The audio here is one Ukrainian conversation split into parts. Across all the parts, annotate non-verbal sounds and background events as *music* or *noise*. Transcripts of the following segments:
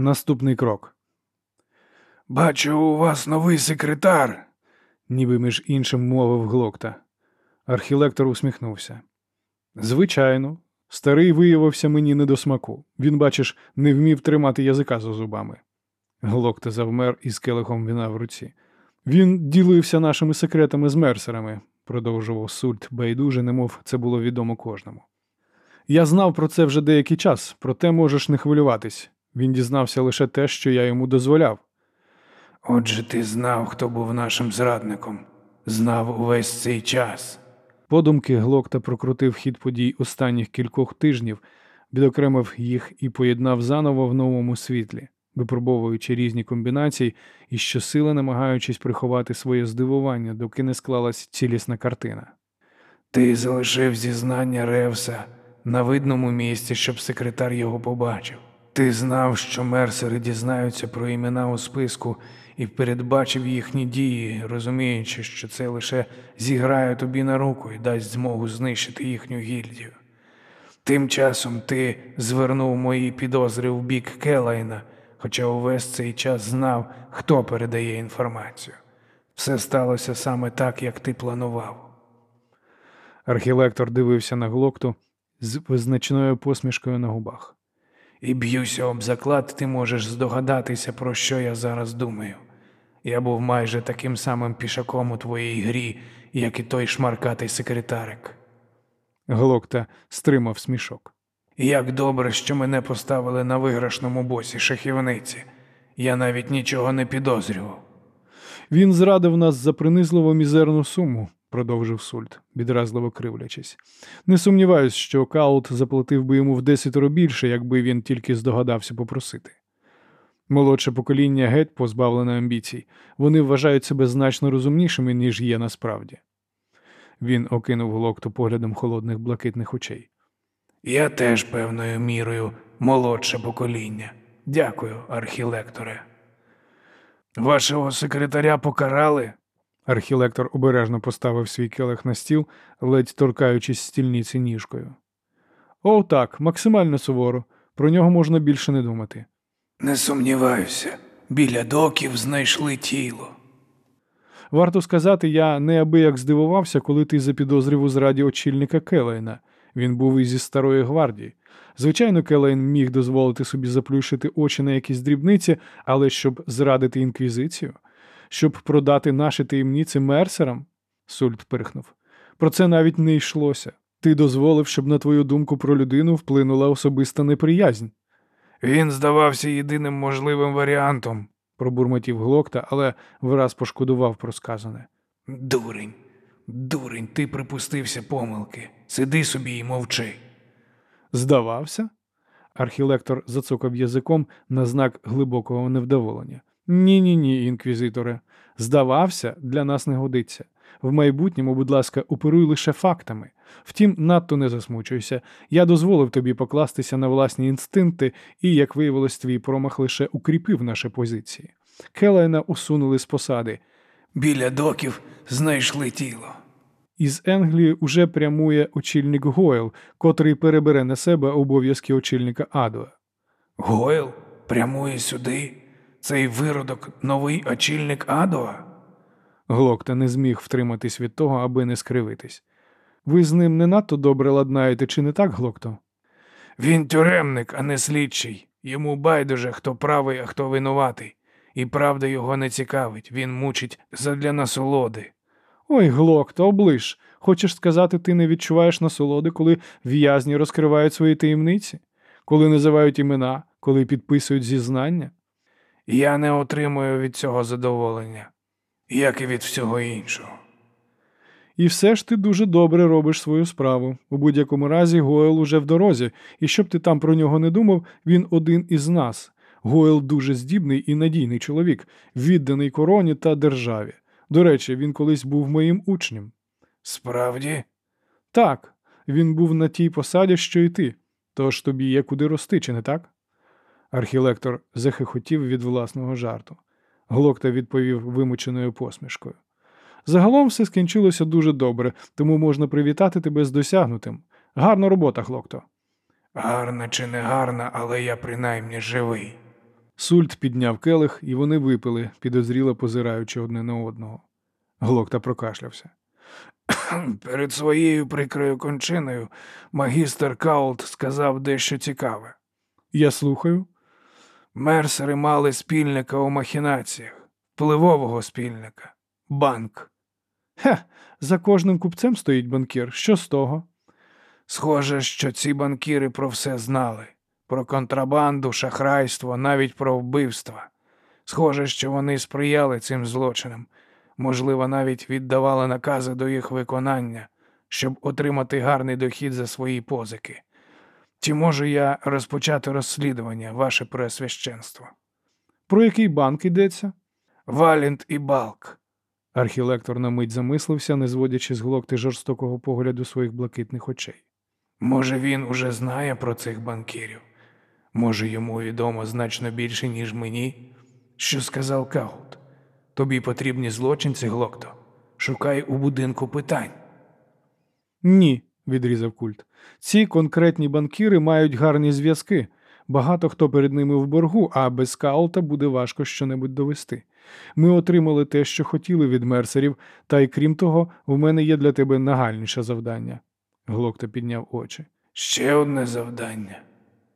Наступний крок. Бачу, у вас новий секретар. ніби між іншим мовив глокта. Архілектор усміхнувся. Звичайно, старий виявився мені не до смаку. Він, бачиш, не вмів тримати язика за зубами. Глокта завмер із келихом вина в руці. Він ділився нашими секретами з мерсерами, продовжував сульт байдуже, немов це було відомо кожному. Я знав про це вже деякий час, проте можеш не хвилюватись. Він дізнався лише те, що я йому дозволяв. Отже, ти знав, хто був нашим зрадником, знав увесь цей час. Подумки Глокта прокрутив хід подій останніх кількох тижнів, відокремив їх і поєднав заново в новому світлі, випробовуючи різні комбінації і щосили намагаючись приховати своє здивування, доки не склалась цілісна картина. Ти залишив зізнання Ревса на видному місці, щоб секретар його побачив. Ти знав, що мерсери дізнаються про імена у списку і передбачив їхні дії, розуміючи, що це лише зіграє тобі на руку і дасть змогу знищити їхню гільдію. Тим часом ти звернув мої підозри в бік Келайна, хоча увесь цей час знав, хто передає інформацію. Все сталося саме так, як ти планував. Архілектор дивився на глокту з визначною посмішкою на губах. І б'юся об заклад, ти можеш здогадатися, про що я зараз думаю. Я був майже таким самим пішаком у твоїй грі, як і той шмаркатий секретарик. Глокта стримав смішок. Як добре, що мене поставили на виграшному босі шахівниці. Я навіть нічого не підозрював. Він зрадив нас за принизливо мізерну суму, продовжив Сульт, відразливо кривлячись. Не сумніваюсь, що Каут заплатив би йому в десятеро більше, якби він тільки здогадався попросити. Молодше покоління геть позбавлене амбіцій. Вони вважають себе значно розумнішими, ніж є насправді. Він окинув глокту поглядом холодних блакитних очей. Я теж певною мірою молодше покоління. Дякую, архілекторе. Вашого секретаря покарали? Архілектор обережно поставив свій келих на стіл, ледь торкаючись стільниці ніжкою. О, так, максимально суворо. Про нього можна більше не думати. Не сумніваюся, біля доків знайшли тіло. Варто сказати, я неабияк здивувався, коли ти запідозрив у зраді очільника Келейна. Він був із зі старої гвардії. Звичайно, Келейн міг дозволити собі заплющити очі на якісь дрібниці, але щоб зрадити інквізицію, щоб продати наші таємниці мерсерам, Сульт пирхнув. Про це навіть не йшлося. Ти дозволив, щоб на твою думку про людину вплинула особиста неприязнь. Він здавався єдиним можливим варіантом, пробурмотів глокта, але враз пошкодував про сказане. Дурень, дурень, ти припустився помилки. Сиди собі і мовчи. Здавався? Архілектор зацокав язиком на знак глибокого невдоволення. Ні, ні, ні, інквізиторе. Здавався, для нас не годиться. В майбутньому, будь ласка, оперуй лише фактами. Втім, надто не засмучуйся. Я дозволив тобі покластися на власні інстинкти, і, як виявилось, твій промах лише укріпив наші позиції. Келайна усунули з посади. Біля доків знайшли тіло. Із Енглії уже прямує очільник Гойл, котрий перебере на себе обов'язки очільника Адуа. Гойл прямує сюди. Цей виродок новий очільник Адуа? Глокта не зміг втриматись від того, аби не скривитись. Ви з ним не надто добре ладнаєте, чи не так, Глокто? Він тюремник, а не слідчий. Йому байдуже, хто правий, а хто винуватий. І правда його не цікавить, він мучить задля насолоди. Ой, Глокто, оближ. Хочеш сказати, ти не відчуваєш насолоди, коли в'язні розкривають свої таємниці, коли називають імена, коли підписують зізнання? Я не отримую від цього задоволення, як і від всього іншого. І все ж ти дуже добре робиш свою справу. У будь-якому разі Гойл уже в дорозі, і щоб ти там про нього не думав, він один із нас. Гойл дуже здібний і надійний чоловік, відданий короні та державі. До речі, він колись був моїм учнем. Справді? Так, він був на тій посаді, що й ти. Тож тобі є куди рости, чи не так? Архілектор захихотів від власного жарту. Глокта відповів вимученою посмішкою. Загалом все скінчилося дуже добре, тому можна привітати тебе з досягнутим. Гарна робота, Глокто. Гарна чи не гарна, але я принаймні живий. Сульт підняв келих, і вони випили, підозріло позираючи одне на одного. Глокта прокашлявся. *clears throat* Перед своєю прикрою кончиною магістр Каулт сказав дещо цікаве. Я слухаю. Мерсери мали спільника у махінаціях, впливового спільника, банк. Хе, за кожним купцем стоїть банкір. Що з того? Схоже, що ці банкіри про все знали про контрабанду, шахрайство, навіть про вбивства. Схоже, що вони сприяли цим злочинам, можливо, навіть віддавали накази до їх виконання, щоб отримати гарний дохід за свої позики. Чи можу я розпочати розслідування, ваше преосвященство? Про який банк йдеться? Валент і Балк. Архілектор на мить замислився, не зводячи з глокти жорстокого погляду своїх блакитних очей. Може, він уже знає про цих банкірів? Може, йому відомо значно більше, ніж мені? Що сказав Каут? Тобі потрібні злочинці, Глокто. Шукай у будинку питань. Ні, відрізав культ. Ці конкретні банкіри мають гарні зв'язки. Багато хто перед ними в боргу, а без скаута буде важко щонебудь довести. Ми отримали те, що хотіли від мерсерів, та й крім того, в мене є для тебе нагальніше завдання. Глокта підняв очі. Ще одне завдання.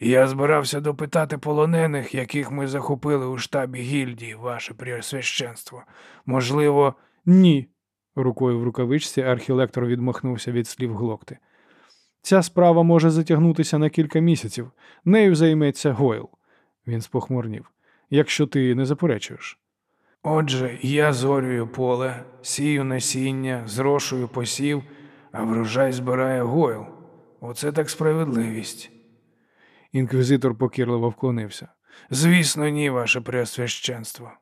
Я збирався допитати полонених, яких ми захопили у штабі гільдії, ваше преосвященство. Можливо, Ні. Рукою в рукавичці архілектор відмахнувся від слів глокти. Ця справа може затягнутися на кілька місяців. Нею займеться Гойл. Він спохмурнів. Якщо ти не заперечуєш. Отже, я зорюю поле, сію насіння, зрошую посів, а врожай збирає гойл. Оце так справедливість. Інквізитор покірливо вклонився. Звісно, ні, ваше преосвященство.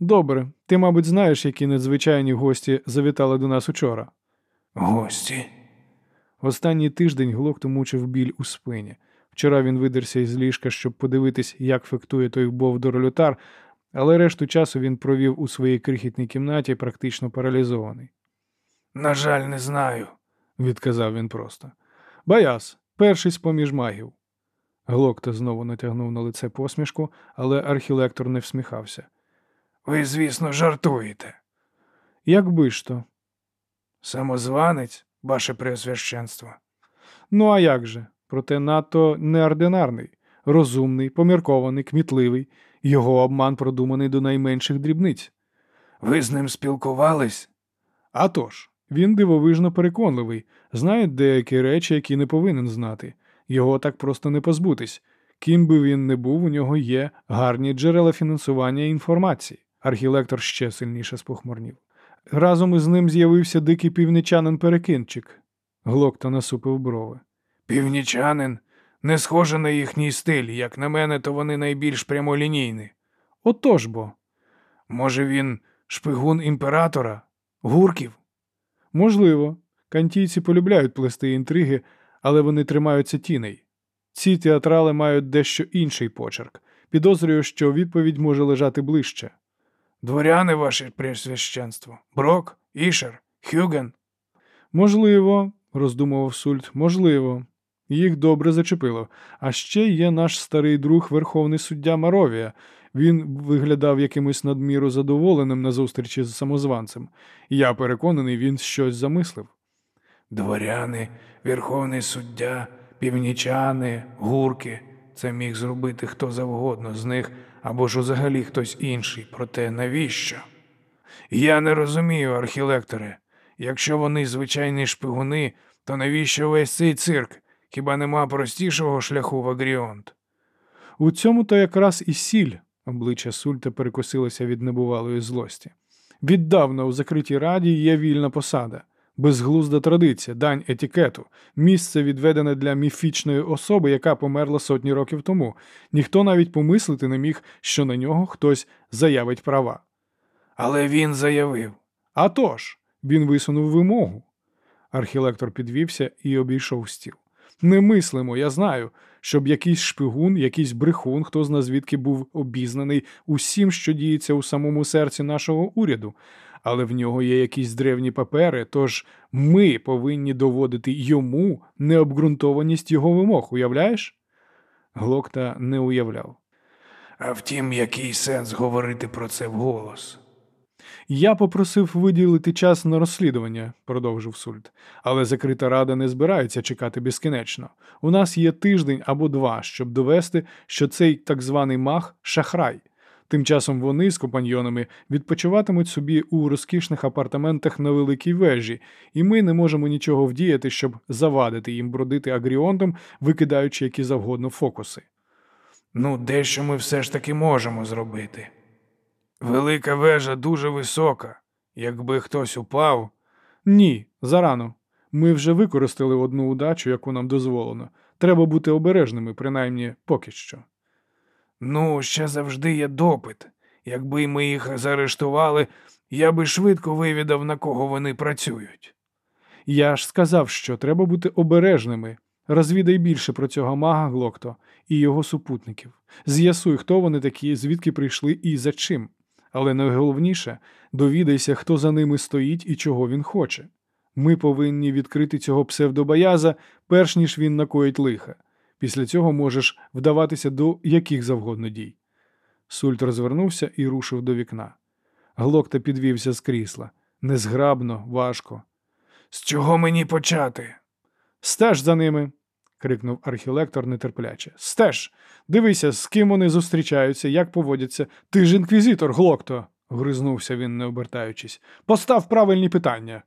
Добре, ти, мабуть, знаєш, які надзвичайні гості завітали до нас учора. Гості. Останній тиждень глокту мучив біль у спині. Вчора він видерся із ліжка, щоб подивитись, як фектує той бовдор лютар, але решту часу він провів у своїй крихітній кімнаті, практично паралізований. На жаль, не знаю. відказав він просто. Баяс, перший з поміж магів. Глокта знову натягнув на лице посмішку, але архілектор не всміхався. Ви, звісно, жартуєте. Якби ж то. Самозванець, ваше преосвященство. Ну а як же? Проте надто неординарний, розумний, поміркований, кмітливий, його обман продуманий до найменших дрібниць. Ви з ним спілкувались? А тож, він дивовижно переконливий, знає деякі речі, які не повинен знати. Його так просто не позбутись. Ким би він не був, у нього є гарні джерела фінансування інформації. Архілектор ще сильніше спохмурнів. Разом із ним з'явився дикий північанин перекинчик. Глокта насупив брови. Північанин не схоже на їхній стиль, як на мене, то вони найбільш прямолінійні. Отож бо, Може, він шпигун імператора? Гурків? можливо, кантійці полюбляють плести інтриги, але вони тримаються тіней. Ці театрали мають дещо інший почерк. Підозрюю, що відповідь може лежати ближче. Дворяни, ваше преосвященство? Брок, Ішер, Хюген? Можливо, роздумував Сульт, можливо. Їх добре зачепило. А ще є наш старий друг верховний суддя Маровія. Він виглядав якимось надміру задоволеним на зустрічі з самозванцем. Я переконаний, він щось замислив. Дворяни, верховний суддя, північани, гурки. Це міг зробити хто завгодно з них або ж взагалі хтось інший. Проте навіщо? Я не розумію, архілекторе. Якщо вони звичайні шпигуни, то навіщо весь цей цирк? Хіба нема простішого шляху в Агріонт? У цьому то якраз і сіль, обличчя Сульта перекосилося від небувалої злості. Віддавна у закритій раді є вільна посада, безглузда традиція, дань етикету, місце відведене для міфічної особи, яка померла сотні років тому. Ніхто навіть помислити не міг, що на нього хтось заявить права. Але він заявив. А тож, він висунув вимогу. Архілектор підвівся і обійшов стіл. Не мислимо, я знаю, щоб якийсь шпигун, якийсь брехун, хто зна звідки був обізнаний усім, що діється у самому серці нашого уряду, але в нього є якісь древні папери, тож ми повинні доводити йому необґрунтованість його вимог, уявляєш? Глокта не уявляв. А втім, який сенс говорити про це вголос? Я попросив виділити час на розслідування, продовжив Сульт. Але закрита рада не збирається чекати безкінечно. У нас є тиждень або два, щоб довести, що цей так званий мах шахрай. Тим часом вони з компаньйонами відпочиватимуть собі у розкішних апартаментах на великій вежі, і ми не можемо нічого вдіяти, щоб завадити їм бродити агріонтом, викидаючи які завгодно фокуси. Ну, дещо ми все ж таки можемо зробити. Велика вежа дуже висока. Якби хтось упав, Ні, зарано. Ми вже використали одну удачу, яку нам дозволено. Треба бути обережними, принаймні поки що. Ну, ще завжди є допит. Якби ми їх заарештували, я би швидко вивідав, на кого вони працюють. Я ж сказав, що треба бути обережними. Розвідай більше про цього мага Глокто і його супутників. З'ясуй, хто вони такі, звідки прийшли і за чим. Але найголовніше довідайся, хто за ними стоїть і чого він хоче. Ми повинні відкрити цього псевдобаяза, перш ніж він накоїть лиха. Після цього можеш вдаватися до яких завгодно дій. Сульт розвернувся і рушив до вікна. Глокта підвівся з крісла. Незграбно, важко. З чого мені почати? Стеж за ними. крикнув архілектор нетерпляче. Стеж! Дивися, з ким вони зустрічаються, як поводяться. Ти ж інквізитор, Глокто. гризнувся він, не обертаючись. Постав правильні питання.